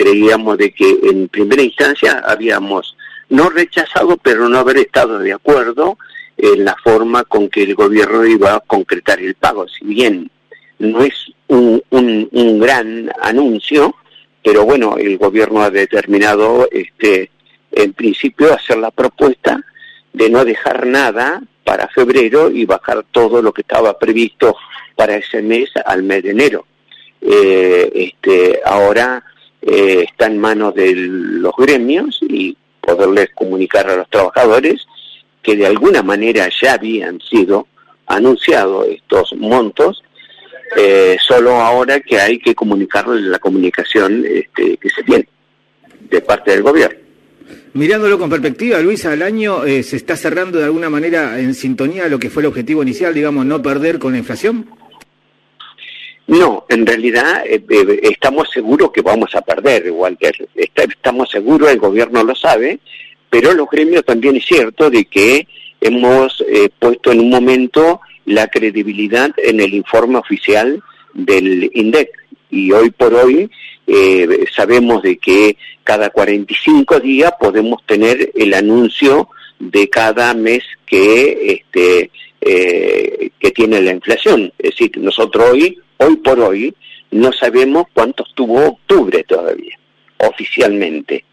creíamos de que en primera instancia habíamos no rechazado, pero no haber estado de acuerdo en la forma con que el gobierno iba a concretar el pago. Si bien no es un, un, gran anuncio, pero bueno, el gobierno ha determinado, este, en principio, hacer la propuesta de no dejar nada para febrero y bajar todo lo que estaba previsto para ese mes al mes de enero. Eh, este, ahora eh, está en manos de los gremios y poderles comunicar a los trabajadores que de alguna manera ya habían sido anunciados estos montos, eh, solo ahora que hay que comunicarles la comunicación este, que se tiene de parte del gobierno. Mirándolo con perspectiva, Luis, al año eh, se está cerrando de alguna manera en sintonía lo que fue el objetivo inicial, digamos, no perder con la inflación. No, en realidad eh, eh, estamos seguros que vamos a perder, Walter. estamos seguros, el gobierno lo sabe, pero los gremios también es cierto de que hemos eh, puesto en un momento la credibilidad en el informe oficial del INDEC. Y hoy por hoy sabemos de que cada 45 días podemos tener el anuncio de cada mes que, este, tiene la inflación. Es decir, nosotros hoy hoy por hoy no sabemos cuánto estuvo octubre todavía, oficialmente.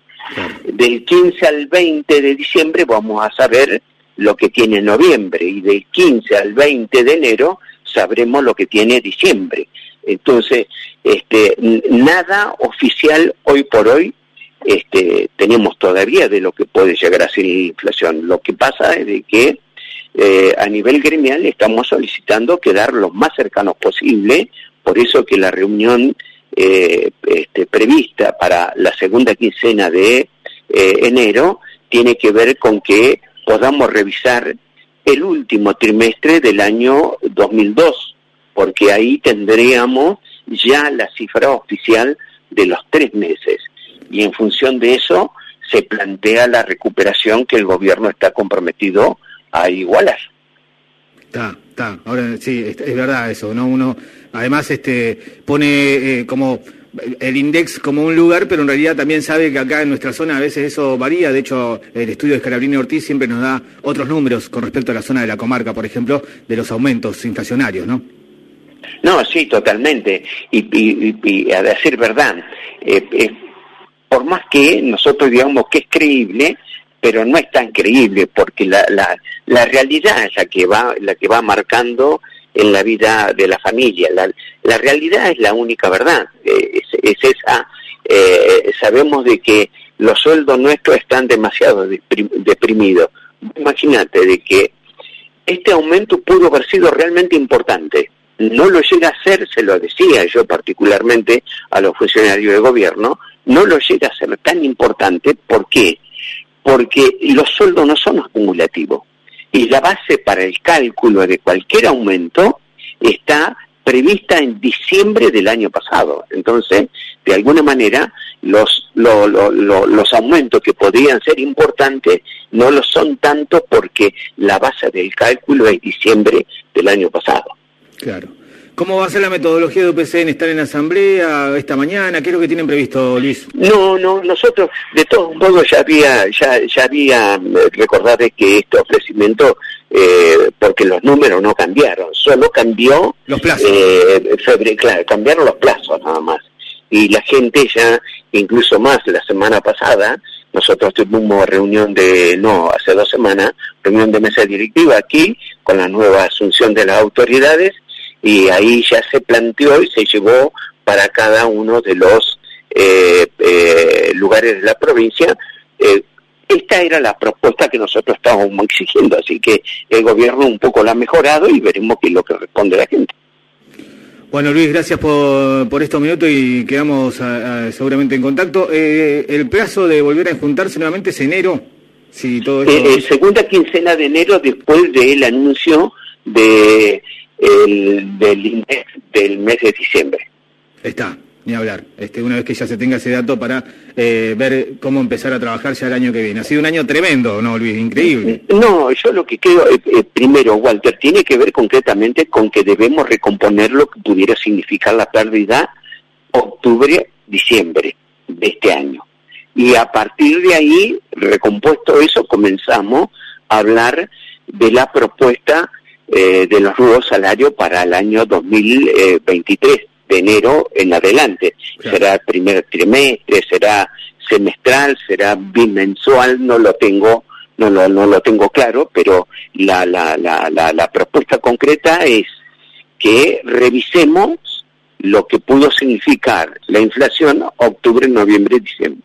Del 15 al 20 de diciembre vamos a saber lo que tiene noviembre y del 15 al 20 de enero sabremos lo que tiene diciembre. Entonces, este, nada oficial hoy por hoy este, tenemos todavía de lo que puede llegar a ser la inflación. Lo que pasa es de que eh, a nivel gremial estamos solicitando quedar lo más cercanos posible, por eso que la reunión eh, este, prevista para la segunda quincena de eh, enero tiene que ver con que podamos revisar el último trimestre del año 2002, porque ahí tendríamos ya la cifra oficial de los tres meses. Y en función de eso se plantea la recuperación que el gobierno está comprometido a igualar. Está, está. Ahora sí, es, verdad eso, ¿no? Uno además este pone eh, como el index como un lugar, pero en realidad también sabe que acá en nuestra zona a veces eso varía. De hecho, el estudio de Scalabrini Ortiz siempre nos da otros números con respecto a la zona de la comarca, por ejemplo, de los aumentos inflacionarios, ¿no? No, sí, totalmente. Y, a decir verdad, eh, eh, por más que nosotros digamos que es creíble, pero no es tan creíble porque la, la, realidad es la que va la que va marcando en la vida de la familia. La, la realidad es la única verdad. Eh, es, esa eh, sabemos de que los sueldos nuestros están demasiado deprimidos. Imagínate de que este aumento pudo haber sido realmente importante. No lo llega a ser, se lo decía yo particularmente a los funcionarios de gobierno, no lo llega a ser tan importante, ¿por qué? Porque los sueldos no son acumulativos y la base para el cálculo de cualquier aumento está prevista en diciembre del año pasado. Entonces, de alguna manera, los, los aumentos que podrían ser importantes no lo son tanto porque la base del cálculo es diciembre del año pasado. Claro. ¿Cómo va a ser la metodología de UPCN? ¿Estar en asamblea esta mañana? ¿Qué es lo que tienen previsto, Luis? No, no, nosotros de todos modos ya había, ya, ya había, eh, recordad que este ofrecimiento, eh, porque los números no cambiaron, solo cambió... Los plazos. Eh, claro, cambiaron los plazos nada más. Y la gente ya, incluso más la semana pasada, nosotros tuvimos reunión de, no, hace dos semanas, reunión de mesa directiva aquí, con la nueva asunción de las autoridades, y ahí ya se planteó y se llevó para cada uno de los eh, eh, lugares de la provincia. Eh, esta era la propuesta que nosotros estábamos exigiendo, así que el gobierno un poco la ha mejorado y veremos qué es lo que responde la gente. Bueno, Luis, gracias por, por estos minutos y quedamos seguramente en contacto. el plazo de volver a juntarse nuevamente es enero. Si todo segunda quincena de enero después del anuncio de el, del index del mes de diciembre. Está, ni hablar. Este, una vez que ya se tenga ese dato para eh, ver cómo empezar a trabajar ya el año que viene. Ha sido un año tremendo, ¿no, Luis? Increíble. No, yo lo que creo, eh, eh, primero, Walter, tiene que ver concretamente con que debemos recomponer lo que pudiera significar la pérdida octubre-diciembre de este Y a partir de ahí, recompuesto eso, comenzamos a hablar de la propuesta eh, de los nuevos salarios para el año 2023, de enero en adelante. Será el primer trimestre, será semestral, será bimensual, no lo tengo no lo, no lo tengo claro, pero la, la, la, la, la propuesta concreta es que revisemos lo que pudo significar la inflación octubre, noviembre, diciembre.